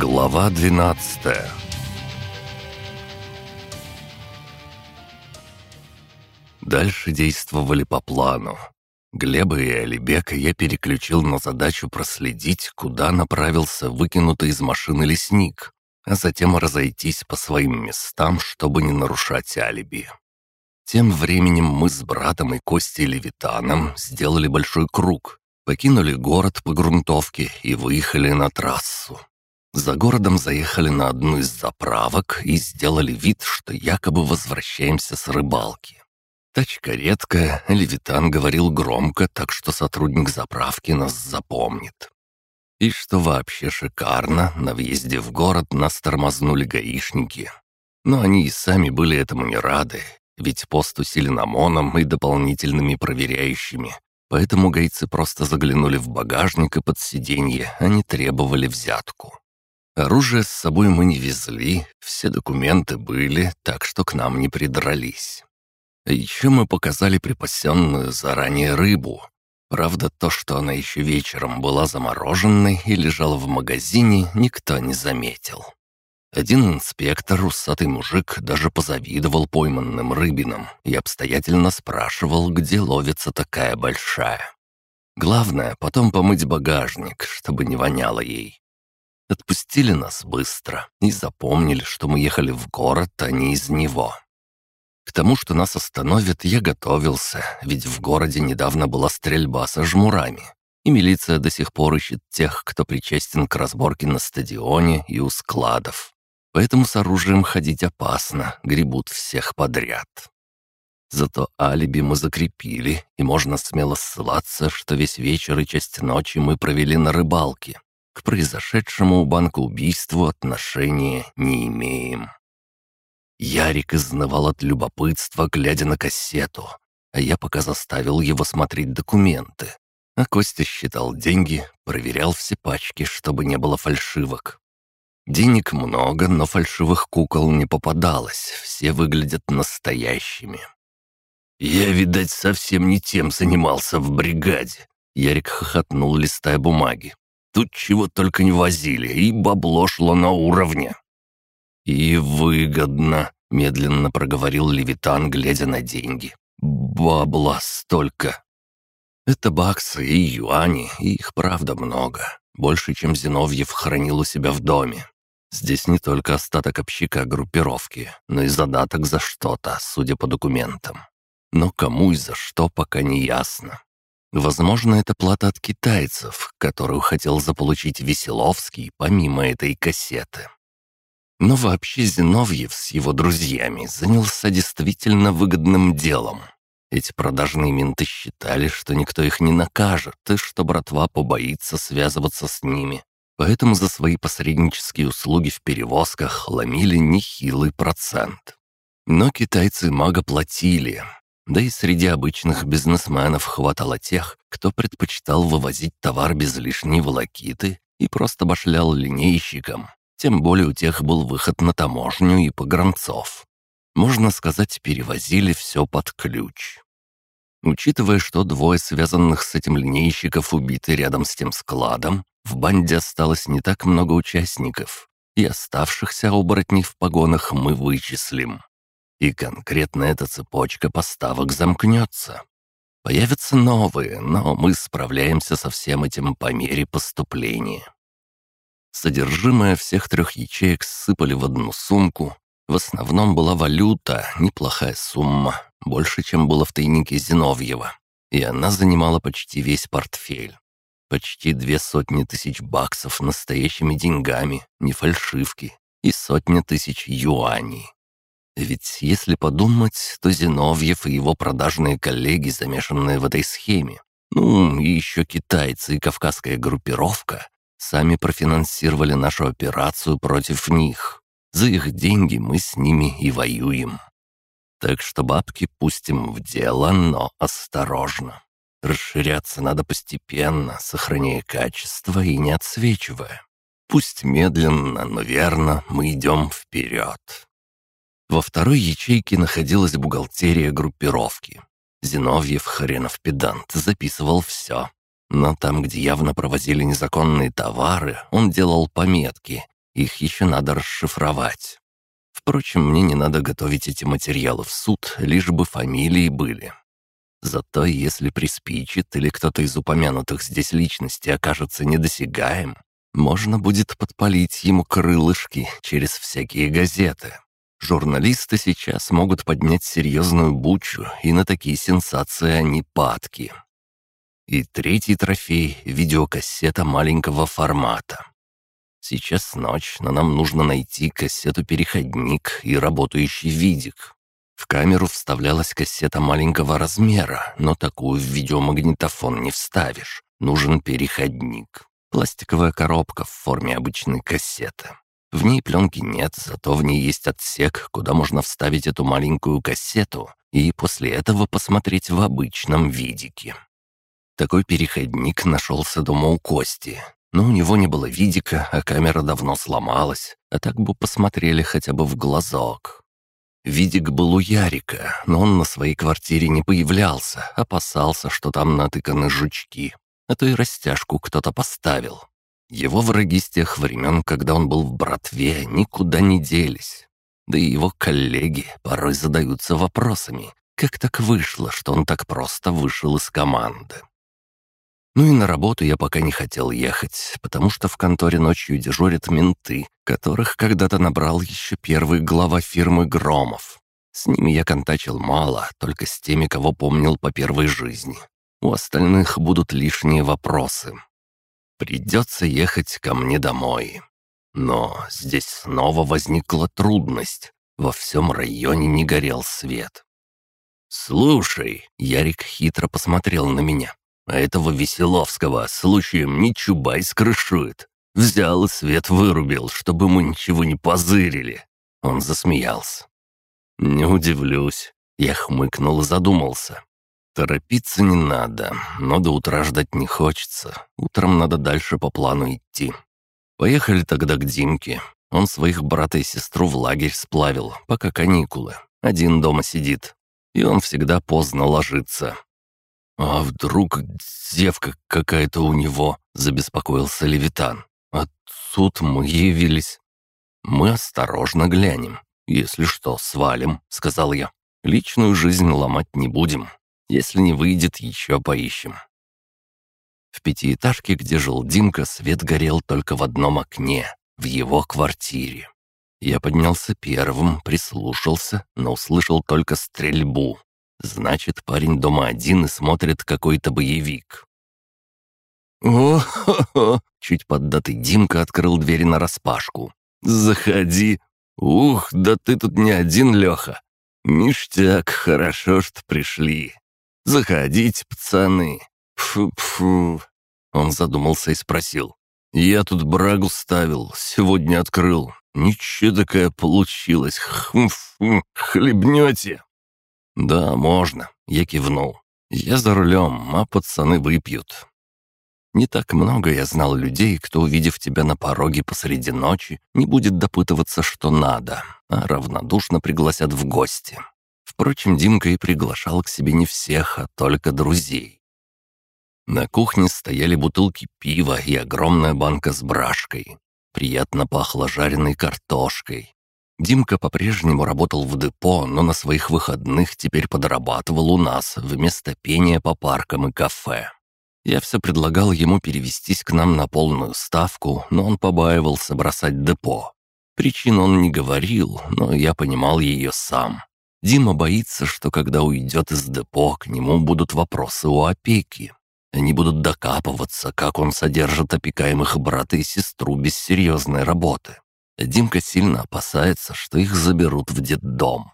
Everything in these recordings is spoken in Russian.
Глава 12 Дальше действовали по плану. Глеба и Алибека я переключил на задачу проследить, куда направился выкинутый из машины лесник, а затем разойтись по своим местам, чтобы не нарушать алиби. Тем временем мы с братом и Костей Левитаном сделали большой круг, покинули город по грунтовке и выехали на трассу. За городом заехали на одну из заправок и сделали вид, что якобы возвращаемся с рыбалки. Тачка редкая, Левитан говорил громко, так что сотрудник заправки нас запомнит. И что вообще шикарно, на въезде в город нас тормознули гаишники. Но они и сами были этому не рады, ведь пост усилен ОМОНом и дополнительными проверяющими. Поэтому гайцы просто заглянули в багажник и под сиденье, они требовали взятку. Оружие с собой мы не везли, все документы были, так что к нам не придрались. Еще мы показали припасенную заранее рыбу. Правда, то, что она еще вечером была замороженной и лежала в магазине, никто не заметил. Один инспектор, усатый мужик, даже позавидовал пойманным рыбинам и обстоятельно спрашивал, где ловится такая большая. Главное, потом помыть багажник, чтобы не воняло ей. Отпустили нас быстро и запомнили, что мы ехали в город, а не из него. К тому, что нас остановят, я готовился, ведь в городе недавно была стрельба со жмурами. И милиция до сих пор ищет тех, кто причастен к разборке на стадионе и у складов. Поэтому с оружием ходить опасно, гребут всех подряд. Зато алиби мы закрепили, и можно смело ссылаться, что весь вечер и часть ночи мы провели на рыбалке. К произошедшему у банка убийству отношения не имеем. Ярик изнывал от любопытства, глядя на кассету, а я пока заставил его смотреть документы. А Костя считал деньги, проверял все пачки, чтобы не было фальшивок. Денег много, но фальшивых кукол не попадалось, все выглядят настоящими. «Я, видать, совсем не тем занимался в бригаде», — Ярик хохотнул, листая бумаги. «Тут чего только не возили, и бабло шло на уровне». «И выгодно», — медленно проговорил Левитан, глядя на деньги. «Бабла столько». «Это баксы и юани, и их правда много. Больше, чем Зиновьев хранил у себя в доме. Здесь не только остаток общика группировки, но и задаток за что-то, судя по документам. Но кому и за что, пока не ясно. Возможно, это плата от китайцев, которую хотел заполучить Веселовский помимо этой кассеты. Но вообще Зиновьев с его друзьями занялся действительно выгодным делом. Эти продажные менты считали, что никто их не накажет, и что братва побоится связываться с ними. Поэтому за свои посреднические услуги в перевозках ломили нехилый процент. Но китайцы мага платили. Да и среди обычных бизнесменов хватало тех, кто предпочитал вывозить товар без лишней волокиты и просто башлял линейщикам, тем более у тех был выход на таможню и погранцов. Можно сказать, перевозили все под ключ. Учитывая, что двое связанных с этим линейщиков убиты рядом с тем складом, в банде осталось не так много участников, и оставшихся оборотней в погонах мы вычислим. И конкретно эта цепочка поставок замкнется. Появятся новые, но мы справляемся со всем этим по мере поступления. Содержимое всех трех ячеек сыпали в одну сумку. В основном была валюта, неплохая сумма, больше, чем было в тайнике Зиновьева. И она занимала почти весь портфель. Почти две сотни тысяч баксов настоящими деньгами, не фальшивки, и сотня тысяч юаней. Ведь если подумать, то Зиновьев и его продажные коллеги, замешанные в этой схеме, ну и еще китайцы и кавказская группировка, сами профинансировали нашу операцию против них. За их деньги мы с ними и воюем. Так что бабки пустим в дело, но осторожно. Расширяться надо постепенно, сохраняя качество и не отсвечивая. Пусть медленно, но верно мы идем вперед. Во второй ячейке находилась бухгалтерия группировки. Зиновьев, хренов педант, записывал все. Но там, где явно провозили незаконные товары, он делал пометки, их еще надо расшифровать. Впрочем, мне не надо готовить эти материалы в суд, лишь бы фамилии были. Зато если приспичит или кто-то из упомянутых здесь личностей окажется недосягаем, можно будет подпалить ему крылышки через всякие газеты. Журналисты сейчас могут поднять серьезную бучу, и на такие сенсации они падки. И третий трофей — видеокассета маленького формата. Сейчас ночь, но нам нужно найти кассету-переходник и работающий видик. В камеру вставлялась кассета маленького размера, но такую в видеомагнитофон не вставишь. Нужен переходник. Пластиковая коробка в форме обычной кассеты. В ней пленки нет, зато в ней есть отсек, куда можно вставить эту маленькую кассету и после этого посмотреть в обычном видике. Такой переходник нашелся дома у Кости, но у него не было видика, а камера давно сломалась, а так бы посмотрели хотя бы в глазок. Видик был у Ярика, но он на своей квартире не появлялся, опасался, что там натыканы жучки, а то и растяжку кто-то поставил. Его враги с тех времен, когда он был в братве, никуда не делись. Да и его коллеги порой задаются вопросами, как так вышло, что он так просто вышел из команды. Ну и на работу я пока не хотел ехать, потому что в конторе ночью дежурят менты, которых когда-то набрал еще первый глава фирмы Громов. С ними я контачил мало, только с теми, кого помнил по первой жизни. У остальных будут лишние вопросы. Придется ехать ко мне домой. Но здесь снова возникла трудность. Во всем районе не горел свет. «Слушай», — Ярик хитро посмотрел на меня, а этого Веселовского случаем не Чубай скрышует. Взял и свет вырубил, чтобы мы ничего не позырили. Он засмеялся. «Не удивлюсь». Я хмыкнул и задумался. Торопиться не надо, но до утра ждать не хочется. Утром надо дальше по плану идти. Поехали тогда к Димке. Он своих брата и сестру в лагерь сплавил, пока каникулы. Один дома сидит. И он всегда поздно ложится. «А вдруг девка какая-то у него?» — забеспокоился Левитан. «А тут мы явились». «Мы осторожно глянем. Если что, свалим», — сказал я. «Личную жизнь ломать не будем. Если не выйдет, еще поищем». В пятиэтажке, где жил Димка, свет горел только в одном окне, в его квартире. Я поднялся первым, прислушался, но услышал только стрельбу. Значит, парень дома один и смотрит какой-то боевик. «О-хо-хо!» — чуть поддатый Димка открыл двери нараспашку. «Заходи! Ух, да ты тут не один, Леха! Ништяк, хорошо, что пришли! Заходите, пацаны! Фу-фу!» Он задумался и спросил. «Я тут брагу ставил, сегодня открыл. Ничего такая получилась. Хм-фу, хлебнете?» «Да, можно», — я кивнул. «Я за рулем, а пацаны выпьют». Не так много я знал людей, кто, увидев тебя на пороге посреди ночи, не будет допытываться, что надо, а равнодушно пригласят в гости. Впрочем, Димка и приглашал к себе не всех, а только друзей. На кухне стояли бутылки пива и огромная банка с брашкой. Приятно пахло жареной картошкой. Димка по-прежнему работал в депо, но на своих выходных теперь подрабатывал у нас вместо пения по паркам и кафе. Я все предлагал ему перевестись к нам на полную ставку, но он побаивался бросать депо. Причин он не говорил, но я понимал ее сам. Дима боится, что когда уйдет из депо, к нему будут вопросы у опеки. Они будут докапываться, как он содержит опекаемых брата и сестру без серьезной работы. Димка сильно опасается, что их заберут в детдом.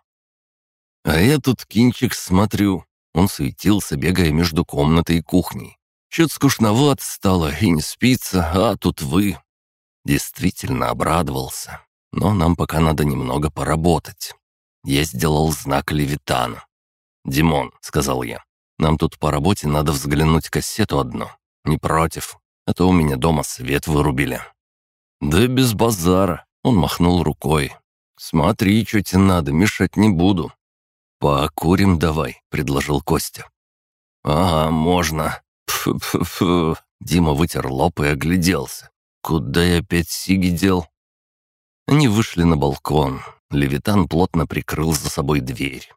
А я тут кинчик смотрю. Он суетился, бегая между комнатой и кухней. Чё-то скучновато стало и не спится, а тут вы. Действительно обрадовался. Но нам пока надо немного поработать. Я сделал знак Левитана. «Димон», — сказал я, — «нам тут по работе надо взглянуть кассету одну. Не против, а то у меня дома свет вырубили». «Да без базара», он махнул рукой. «Смотри, что тебе надо, мешать не буду». «Покурим давай», — предложил Костя. «Ага, можно». Фу-фу-фу. Дима вытер лоб и огляделся. «Куда я опять сиги дел?» Они вышли на балкон. Левитан плотно прикрыл за собой дверь.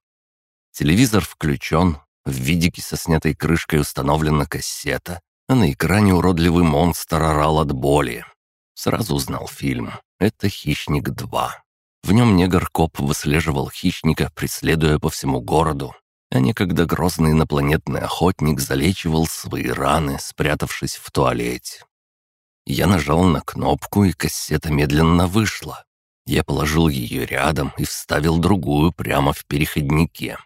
Телевизор включен, в видике со снятой крышкой установлена кассета, а на экране уродливый монстр орал от боли. Сразу узнал фильм. Это «Хищник 2». В нем негр-коп выслеживал хищника, преследуя по всему городу, а некогда грозный инопланетный охотник залечивал свои раны, спрятавшись в туалете. Я нажал на кнопку, и кассета медленно вышла. Я положил ее рядом и вставил другую прямо в переходнике.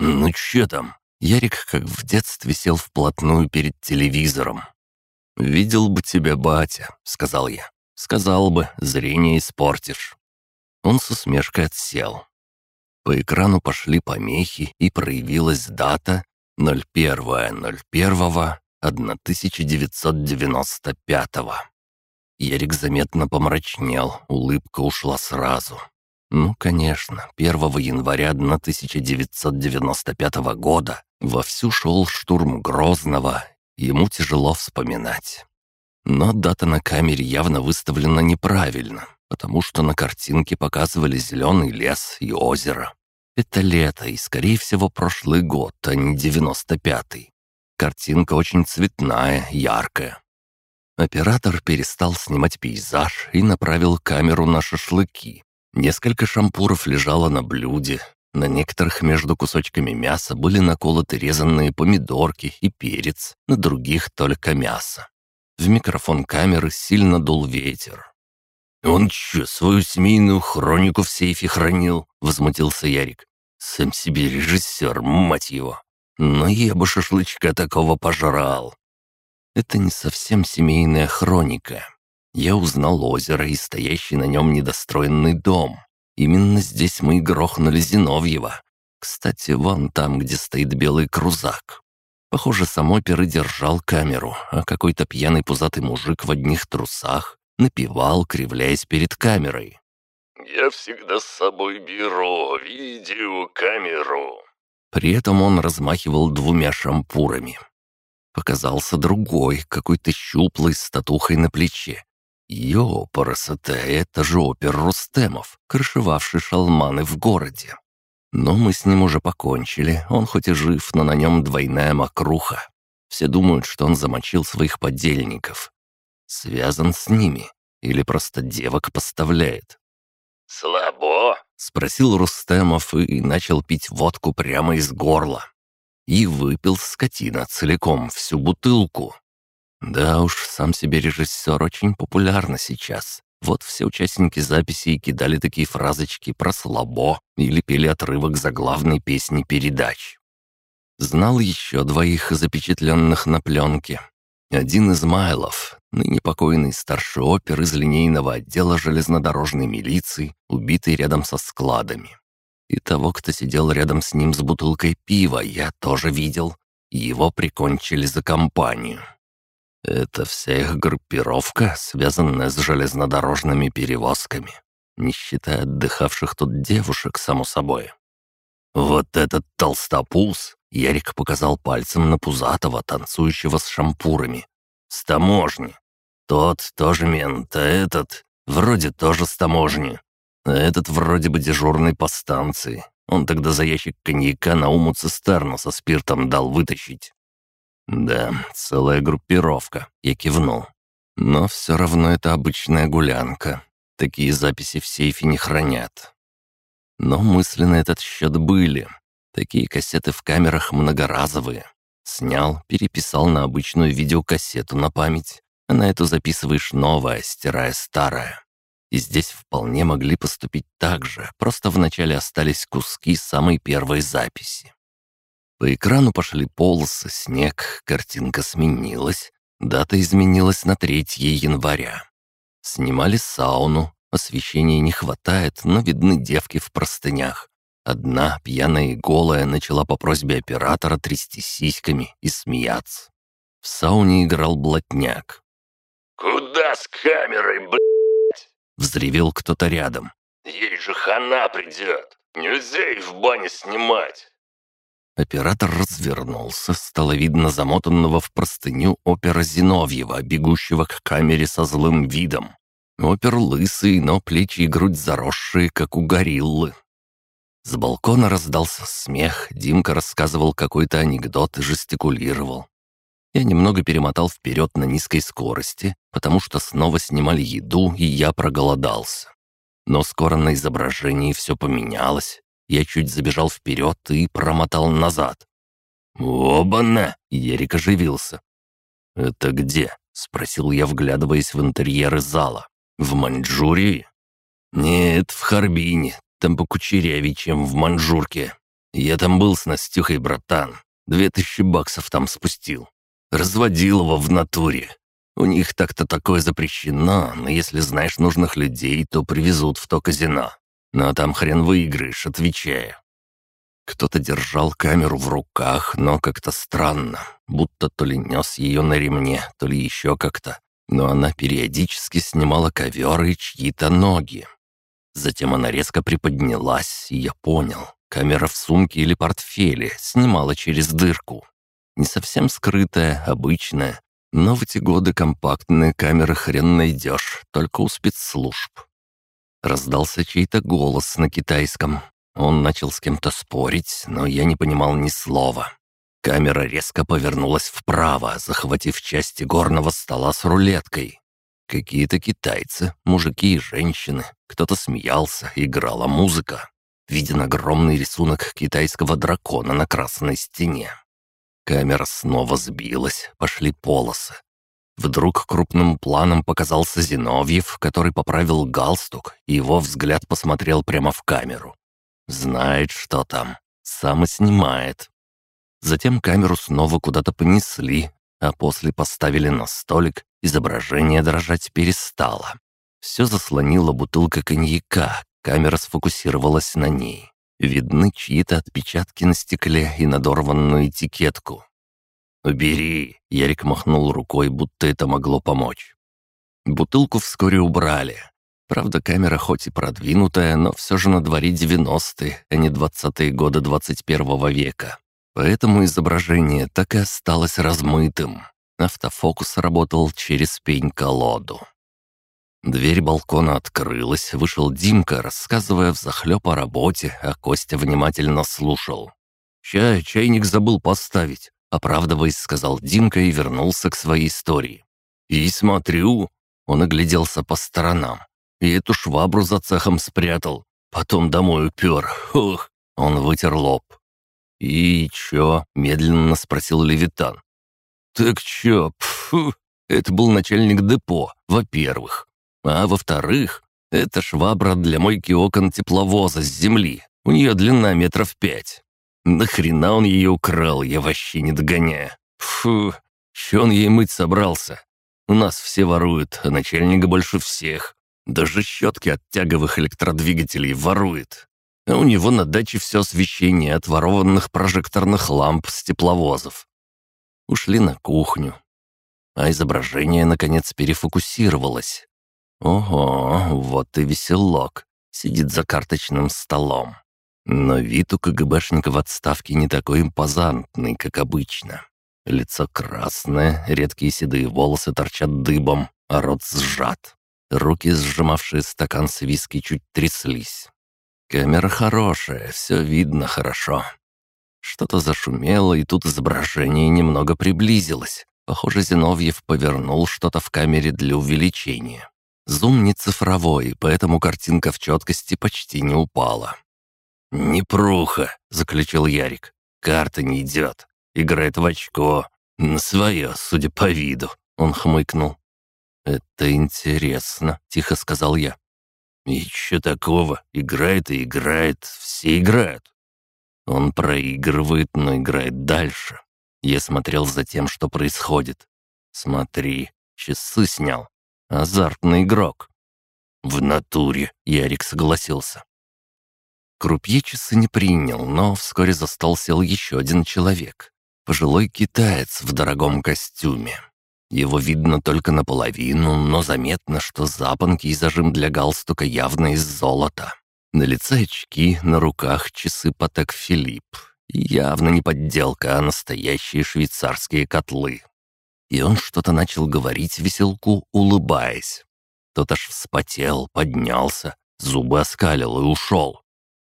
«Ну че там?» Ярик, как в детстве, сел вплотную перед телевизором. «Видел бы тебя, батя», — сказал я. «Сказал бы, зрение испортишь». Он с усмешкой отсел. По экрану пошли помехи, и проявилась дата 01.01.1995. Ярик заметно помрачнел, улыбка ушла сразу. Ну, конечно, 1 января 1995 года вовсю шел штурм Грозного, ему тяжело вспоминать. Но дата на камере явно выставлена неправильно, потому что на картинке показывали зеленый лес и озеро. Это лето и, скорее всего, прошлый год, а не девяносто пятый. Картинка очень цветная, яркая. Оператор перестал снимать пейзаж и направил камеру на шашлыки. Несколько шампуров лежало на блюде. На некоторых между кусочками мяса были наколоты резанные помидорки и перец, на других только мясо. В микрофон камеры сильно дул ветер. «Он чё, свою семейную хронику в сейфе хранил?» — возмутился Ярик. «Сам себе режиссер, мать его! Но я бы шашлычка такого пожрал!» Это не совсем семейная хроника. Я узнал озеро и стоящий на нем недостроенный дом. Именно здесь мы и грохнули Зиновьева. Кстати, вон там, где стоит белый крузак. Похоже, сам опер и держал камеру, а какой-то пьяный пузатый мужик в одних трусах напевал, кривляясь перед камерой. «Я всегда с собой беру видеокамеру». При этом он размахивал двумя шампурами. Показался другой, какой-то щуплый с татухой на плече. Ёпарасоте, это же опер Рустемов, крышевавший шалманы в городе. Но мы с ним уже покончили, он хоть и жив, но на нем двойная мокруха. Все думают, что он замочил своих подельников, связан с ними или просто девок поставляет. «Слабо?» — спросил Рустемов и начал пить водку прямо из горла. И выпил скотина целиком всю бутылку. Да уж, сам себе режиссер очень популярна сейчас. Вот все участники записи кидали такие фразочки про слабо или пели отрывок заглавной песни передач. Знал еще двоих запечатленных на пленке. Один Измайлов, ныне покойный старший опер из линейного отдела железнодорожной милиции, убитый рядом со складами. И того, кто сидел рядом с ним с бутылкой пива, я тоже видел. Его прикончили за компанию. Это вся их группировка, связанная с железнодорожными перевозками, не считая отдыхавших тут девушек, само собой. Вот этот толстопуз Ярик показал пальцем на Пузатого, танцующего с шампурами. «С таможни. Тот тоже мент, а этот вроде тоже с таможни. Этот вроде бы дежурный по станции. Он тогда за ящик коньяка на уму цистерну со спиртом дал вытащить». «Да, целая группировка», — я кивнул. «Но все равно это обычная гулянка. Такие записи в сейфе не хранят». Но мысли на этот счет были. Такие кассеты в камерах многоразовые. Снял, переписал на обычную видеокассету на память, а на эту записываешь новое, стирая старое. И здесь вполне могли поступить так же, просто вначале остались куски самой первой записи. По экрану пошли полосы, снег, картинка сменилась, дата изменилась на 3 января. Снимали сауну, освещения не хватает, но видны девки в простынях, Одна, пьяная и голая, начала по просьбе оператора трясти сиськами и смеяться. В сауне играл блатняк. «Куда с камерой, блядь?» — взревел кто-то рядом. «Ей же хана придет! Нельзя их в бане снимать!» Оператор развернулся, стало видно замотанного в простыню опера Зиновьева, бегущего к камере со злым видом. Опер лысый, но плечи и грудь заросшие, как у гориллы. С балкона раздался смех, Димка рассказывал какой-то анекдот и жестикулировал. Я немного перемотал вперед на низкой скорости, потому что снова снимали еду, и я проголодался. Но скоро на изображении все поменялось. Я чуть забежал вперед и промотал назад. «Оба-на!» — Ерик оживился. «Это где?» — спросил я, вглядываясь в интерьеры зала. «В Маньчжурии?» «Нет, в Харбине. Там покучерявее, чем в Маньчжурке. Я там был с Настюхой, братан. Две тысячи баксов там спустил. Разводил его в натуре. У них так-то такое запрещено, но если знаешь нужных людей, то привезут в то казино. Но там хрен выиграешь, отвечаю. Кто-то держал камеру в руках, но как-то странно, будто то ли нес ее на ремне, то ли еще как-то. Но она периодически снимала ковер и чьи-то ноги. Затем она резко приподнялась, и я понял. Камера в сумке или портфеле снимала через дырку. Не совсем скрытая, обычная, но в эти годы компактные камеры хрен найдешь, только у спецслужб. Раздался чей-то голос на китайском, он начал с кем-то спорить, но я не понимал ни слова. Камера резко повернулась вправо, захватив части горного стола с рулеткой. Какие-то китайцы, мужики и женщины. Кто-то смеялся, играла музыка. Виден огромный рисунок китайского дракона на красной стене. Камера снова сбилась, пошли полосы. Вдруг крупным планом показался Зиновьев, который поправил галстук, и его взгляд посмотрел прямо в камеру. Знает, что там. Сам и снимает. Затем камеру снова куда-то понесли, а после поставили на столик, изображение дрожать перестало. Все заслонила бутылка коньяка, камера сфокусировалась на ней. Видны чьи-то отпечатки на стекле и надорванную этикетку. «Убери!» — Ярик махнул рукой, будто это могло помочь. Бутылку вскоре убрали, Правда, камера хоть и продвинутая, но все же на дворе 90-е, а не 20-е годы 21 века. Поэтому изображение так и осталось размытым. Автофокус работал через пень-колоду. Дверь балкона открылась, вышел Димка, рассказывая взахлеб о работе, а Костя внимательно слушал. «Чай, чайник забыл поставить», — оправдываясь, сказал Димка и вернулся к своей истории. «И смотрю...» — он огляделся по сторонам и эту швабру за цехом спрятал. Потом домой упер. Ух!» Он вытер лоб. «И чё?» — медленно спросил Левитан. «Так чё? Пфу! Это был начальник депо, во-первых. А во-вторых, это швабра для мойки окон тепловоза с земли. У нее длина метров пять. Нахрена он ее украл, я вообще не догоняю. Фу, чё он ей мыть собрался? У нас все воруют, а начальника больше всех. Даже щетки от тяговых электродвигателей ворует. А у него на даче все освещение от ворованных прожекторных ламп с тепловозов. Ушли на кухню. А изображение, наконец, перефокусировалось. Ого, вот и веселок. Сидит за карточным столом. Но вид у КГБшника в отставке не такой импозантный, как обычно. Лицо красное, редкие седые волосы торчат дыбом, а рот сжат. Руки, сжимавшие стакан с виски, чуть тряслись. Камера хорошая, все видно хорошо. Что-то зашумело, и тут изображение немного приблизилось. Похоже, Зиновьев повернул что-то в камере для увеличения. Зум не цифровой, поэтому картинка в четкости почти не упала. «Непруха», — заключил Ярик. «Карта не идет. Играет в очко. На свое, судя по виду», — он хмыкнул. «Это интересно», — тихо сказал я. «И что такого? Играет и играет, все играют». Он проигрывает, но играет дальше. Я смотрел за тем, что происходит. Смотри, часы снял. Азартный игрок. В натуре, Ярик согласился. Крупье часы не принял, но вскоре за стол сел еще один человек. Пожилой китаец в дорогом костюме. Его видно только наполовину, но заметно, что запонки и зажим для галстука явно из золота. На лице очки, на руках часы Патек Филипп. Явно не подделка, а настоящие швейцарские котлы. И он что-то начал говорить веселку, улыбаясь. Тот аж вспотел, поднялся, зубы оскалил и ушел.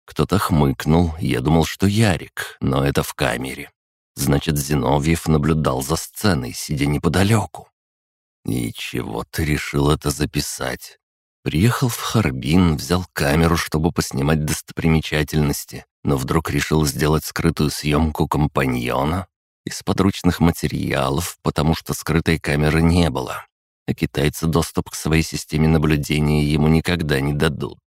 Кто-то хмыкнул, я думал, что Ярик, но это в камере. Значит, Зиновьев наблюдал за сценой, сидя неподалеку. И чего ты решил это записать? Приехал в Харбин, взял камеру, чтобы поснимать достопримечательности, но вдруг решил сделать скрытую съемку компаньона из подручных материалов, потому что скрытой камеры не было, а китайцы доступ к своей системе наблюдения ему никогда не дадут.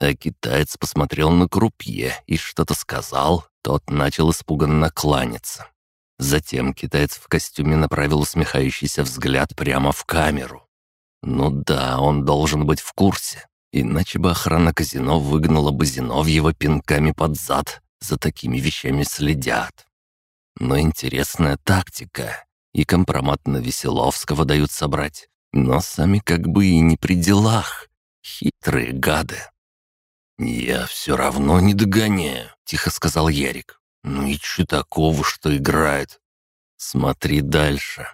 А китаец посмотрел на крупье и что-то сказал, тот начал испуганно кланяться. Затем китаец в костюме направил усмехающийся взгляд прямо в камеру. Ну да, он должен быть в курсе, иначе бы охрана казино выгнала бы Зиновьева пинками под зад. За такими вещами следят. Но интересная тактика. И компромат на Веселовского дают собрать. Но сами как бы и не при делах. Хитрые гады. «Я все равно не догоняю», — тихо сказал Ярик. «Ну и че такого, что играет?» «Смотри дальше».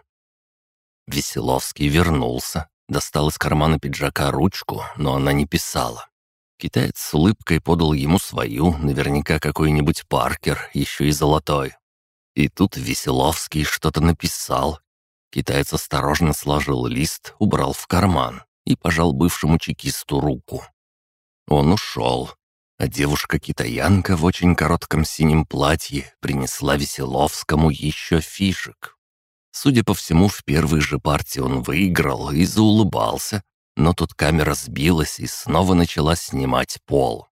Веселовский вернулся, достал из кармана пиджака ручку, но она не писала. Китаец с улыбкой подал ему свою, наверняка какой-нибудь Паркер, еще и золотой. И тут Веселовский что-то написал. Китаец осторожно сложил лист, убрал в карман и пожал бывшему чекисту руку. Он ушел, а девушка-китаянка в очень коротком синем платье принесла Веселовскому еще фишек. Судя по всему, в первой же партии он выиграл и заулыбался, но тут камера сбилась и снова начала снимать пол.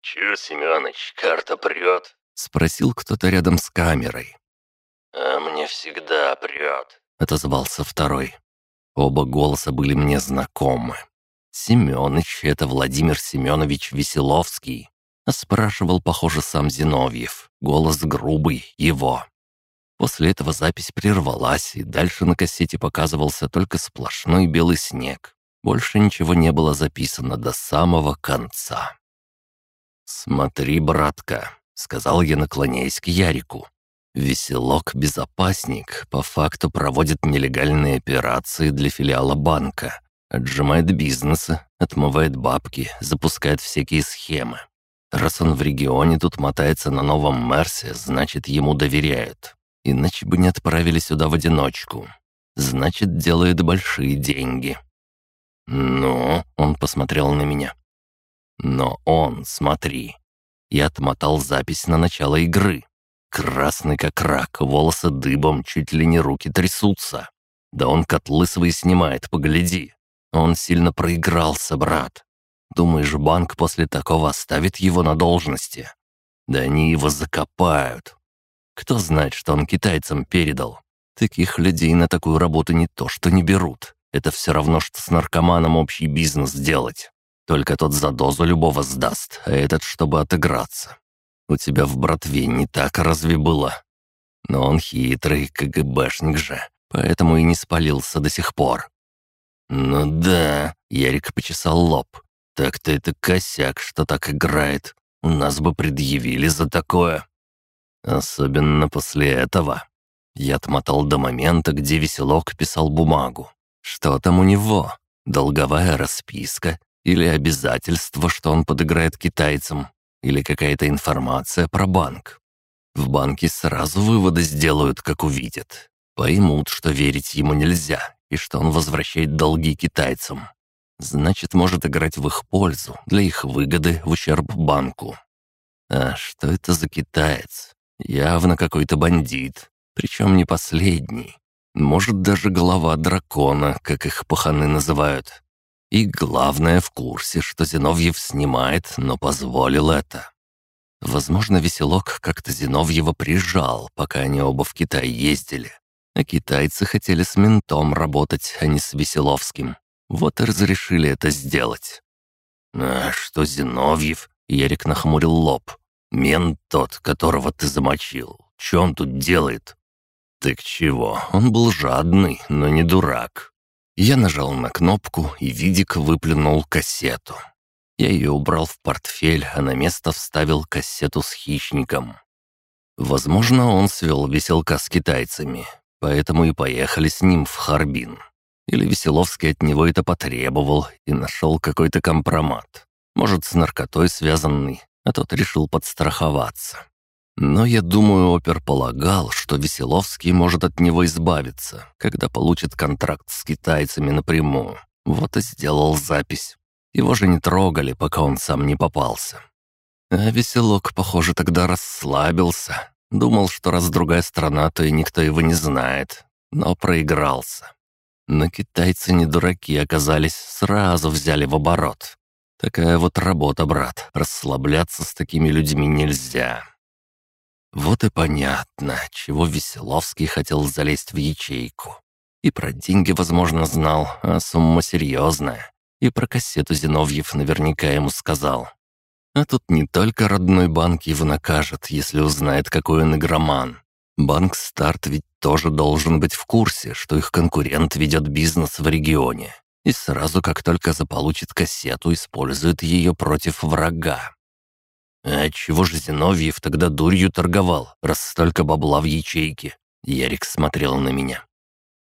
«Чё, Семёныч, карта прёт?» — спросил кто-то рядом с камерой. «А мне всегда прёт», — отозвался второй. Оба голоса были мне знакомы. Семёныч — это Владимир Семенович Веселовский. А спрашивал, похоже, сам Зиновьев. Голос грубый, его. После этого запись прервалась, и дальше на кассете показывался только сплошной белый снег. Больше ничего не было записано до самого конца. «Смотри, братка», — сказал я, наклоняясь к Ярику. «Веселок-безопасник по факту проводит нелегальные операции для филиала банка, Отжимает бизнесы, отмывает бабки, запускает всякие схемы. Раз он в регионе тут мотается на новом Мерсе, значит, ему доверяют. Иначе бы не отправили сюда в одиночку. Значит, делает большие деньги. «Ну?» — он посмотрел на меня. «Но он, смотри». Я отмотал запись на начало игры. Красный как рак, волосы дыбом, чуть ли не руки трясутся. Да он котлы свои снимает, погляди. Он сильно проигрался, брат. Думаешь, банк после такого оставит его на должности? Да они его закопают. Кто знает, что он китайцам передал? Таких людей на такую работу не то что не берут. Это все равно, что с наркоманом общий бизнес делать. Только тот за дозу любого сдаст, а этот, чтобы отыграться. У тебя в братве не так разве было? Но он хитрый, КГБшник же, поэтому и не спалился до сих пор. «Ну да», — Ярик почесал лоб. «Так-то это косяк, что так играет. У нас бы предъявили за такое». Особенно после этого. Я отмотал до момента, где веселок писал бумагу. Что там у него? Долговая расписка? Или обязательство, что он подыграет китайцам? Или какая-то информация про банк? В банке сразу выводы сделают, как увидят. Поймут, что верить ему нельзя, и что он возвращает долги китайцам. Значит, может играть в их пользу, для их выгоды в ущерб банку. А что это за китаец? Явно какой-то бандит, причем не последний. Может, даже голова дракона, как их паханы называют. И главное, в курсе, что Зиновьев снимает, но позволил это. Возможно, Веселок как-то Зиновьева прижал, пока они оба в Китай ездили. А китайцы хотели с ментом работать, а не с Веселовским. Вот и разрешили это сделать. «А что Зиновьев?» — Ярик нахмурил лоб. «Мент тот, которого ты замочил. Че он тут делает?» «Так чего, он был жадный, но не дурак». Я нажал на кнопку, и Видик выплюнул кассету. Я ее убрал в портфель, а на место вставил кассету с хищником. Возможно, он свел веселка с китайцами, поэтому и поехали с ним в Харбин. Или Веселовский от него это потребовал и нашел какой-то компромат. Может, с наркотой связанный, а тот решил подстраховаться. Но я думаю, опер полагал, что Веселовский может от него избавиться, когда получит контракт с китайцами напрямую. Вот и сделал запись. Его же не трогали, пока он сам не попался. А Веселок, похоже, тогда расслабился. Думал, что раз другая страна, то и никто его не знает. Но проигрался. Но китайцы не дураки оказались, сразу взяли в оборот. Такая вот работа, брат. Расслабляться с такими людьми нельзя. Вот и понятно, чего Веселовский хотел залезть в ячейку. И про деньги, возможно, знал, а сумма серьезная. И про кассету Зиновьев наверняка ему сказал. А тут не только родной банк его накажет, если узнает, какой он игроман. Банк «Старт» ведь тоже должен быть в курсе, что их конкурент ведет бизнес в регионе. И сразу, как только заполучит кассету, использует ее против врага. «А чего же Зиновьев тогда дурью торговал, раз столько бабла в ячейке?» Ярик смотрел на меня.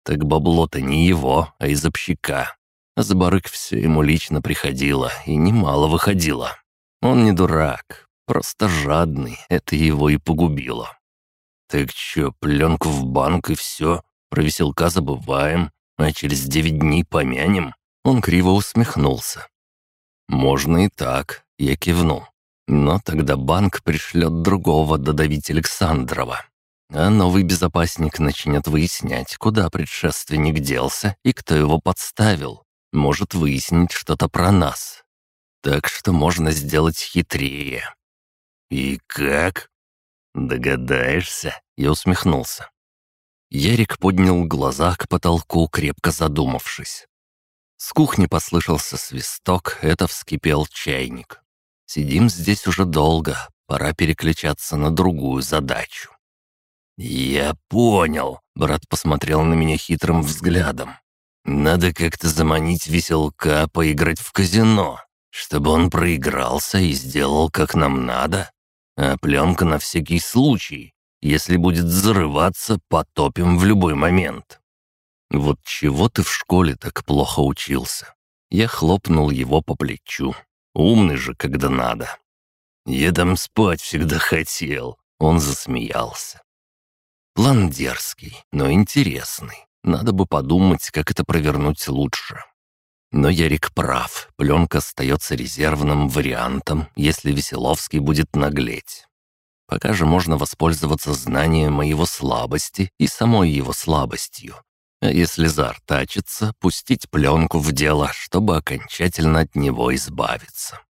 «Так бабло-то не его, а из общака. А за барык все ему лично приходило, и немало выходило. Он не дурак, просто жадный, это его и погубило». «Так чё, пленку в банк и все? Про веселка забываем, а через девять дней помянем?» Он криво усмехнулся. «Можно и так», — я кивнул. Но тогда банк пришлет другого додавить Александрова. А новый безопасник начнет выяснять, куда предшественник делся и кто его подставил. Может выяснить что-то про нас. Так что можно сделать хитрее. «И как?» «Догадаешься?» — я усмехнулся. Ярик поднял глаза к потолку, крепко задумавшись. С кухни послышался свисток, это вскипел чайник. Сидим здесь уже долго, пора переключаться на другую задачу». «Я понял», — брат посмотрел на меня хитрым взглядом. «Надо как-то заманить веселка поиграть в казино, чтобы он проигрался и сделал как нам надо. А пленка на всякий случай. Если будет взрываться, потопим в любой момент». «Вот чего ты в школе так плохо учился?» Я хлопнул его по плечу. Умный же, когда надо. Я там спать всегда хотел. Он засмеялся. План дерзкий, но интересный. Надо бы подумать, как это провернуть лучше. Но Ярик прав, пленка остается резервным вариантом, если Веселовский будет наглеть. Пока же можно воспользоваться знанием моего слабости и самой его слабостью. А если заортачится, пустить пленку в дело, чтобы окончательно от него избавиться.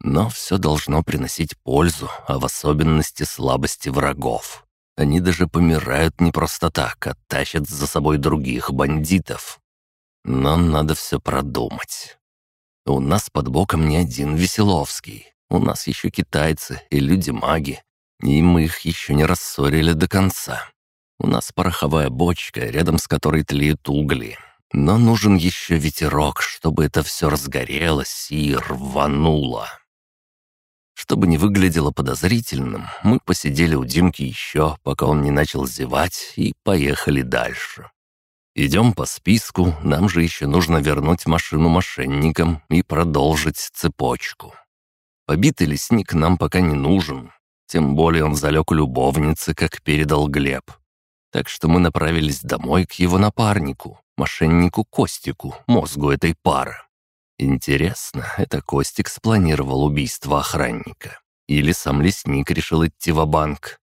Но все должно приносить пользу, а в особенности слабости врагов. Они даже помирают не просто так, а тащат за собой других бандитов. Но надо все продумать. У нас под боком не один Веселовский. У нас еще китайцы и люди-маги. И мы их еще не рассорили до конца. У нас пороховая бочка, рядом с которой тлеют угли. Но нужен еще ветерок, чтобы это все разгорелось и рвануло. Чтобы не выглядело подозрительным, мы посидели у Димки еще, пока он не начал зевать, и поехали дальше. Идем по списку, нам же еще нужно вернуть машину мошенникам и продолжить цепочку. Побитый лесник нам пока не нужен, тем более он залег у любовницы, как передал Глеб. Так что мы направились домой к его напарнику, мошеннику Костику, мозгу этой пары. Интересно, это Костик спланировал убийство охранника? Или сам лесник решил идти в банк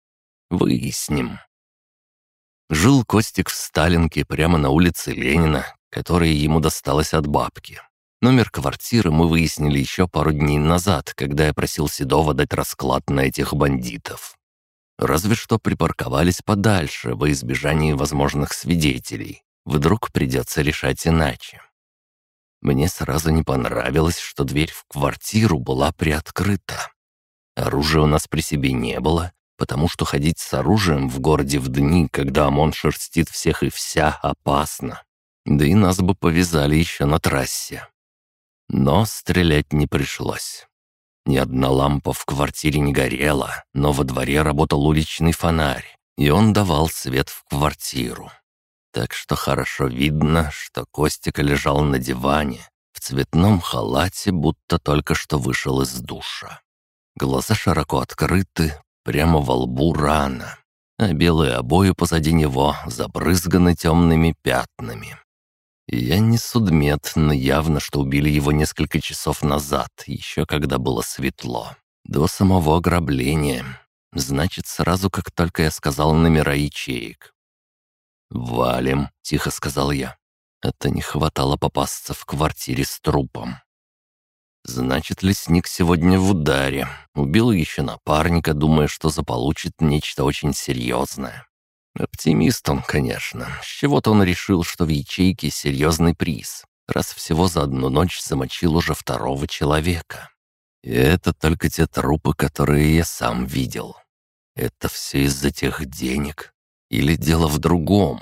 Выясним. Жил Костик в Сталинке прямо на улице Ленина, которая ему досталась от бабки. Номер квартиры мы выяснили еще пару дней назад, когда я просил Седова дать расклад на этих бандитов. Разве что припарковались подальше, во избежание возможных свидетелей. Вдруг придется решать иначе. Мне сразу не понравилось, что дверь в квартиру была приоткрыта. Оружия у нас при себе не было, потому что ходить с оружием в городе в дни, когда ОМОН шерстит всех и вся, опасно. Да и нас бы повязали еще на трассе. Но стрелять не пришлось. Ни одна лампа в квартире не горела, но во дворе работал уличный фонарь, и он давал свет в квартиру. так что хорошо видно, что Костика лежал на диване, в цветном халате, будто только что вышел из душа. Глаза широко открыты, прямо во лбу рана, а белые обои позади него забрызганы темными пятнами. Я не судмед, но явно, что убили его несколько часов назад, еще когда было светло. До самого ограбления. Значит, сразу как только я сказал номера ячеек. «Валим», — тихо сказал я. Это не хватало попасться в квартире с трупом. Значит, лесник сегодня в ударе. Убил еще напарника, думая, что заполучит нечто очень серьезное. Оптимист он, конечно. С чего-то он решил, что в ячейке серьезный приз, раз всего за одну ночь замочил уже второго человека. И это только те трупы, которые я сам видел. Это все из-за тех денег? Или дело в другом?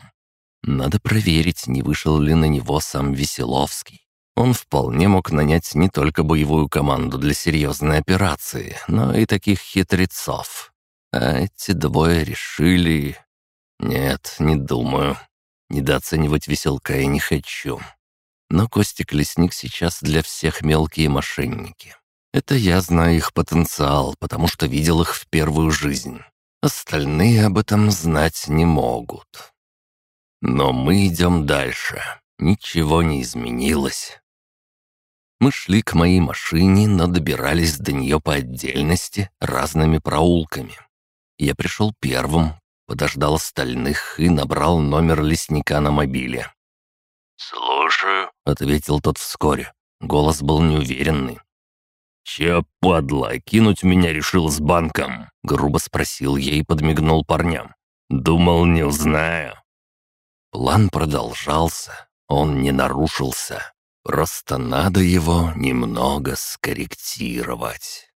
Надо проверить, не вышел ли на него сам Веселовский. Он вполне мог нанять не только боевую команду для серьезной операции, но и таких хитрецов. А эти двое решили... Нет, не думаю. Недооценивать веселка я не хочу. Но Костик Лесник сейчас для всех мелкие мошенники. Это я знаю их потенциал, потому что видел их в первую жизнь. Остальные об этом знать не могут. Но мы идем дальше. Ничего не изменилось. Мы шли к моей машине, но добирались до нее по отдельности разными проулками. Я пришел первым, подождал остальных и набрал номер лесника на мобиле. «Слушаю», — ответил тот вскоре. Голос был неуверенный. «Че, падла, кинуть меня решил с банком?» — грубо спросил я и подмигнул парням. «Думал, не узнаю». План продолжался, он не нарушился. Просто надо его немного скорректировать.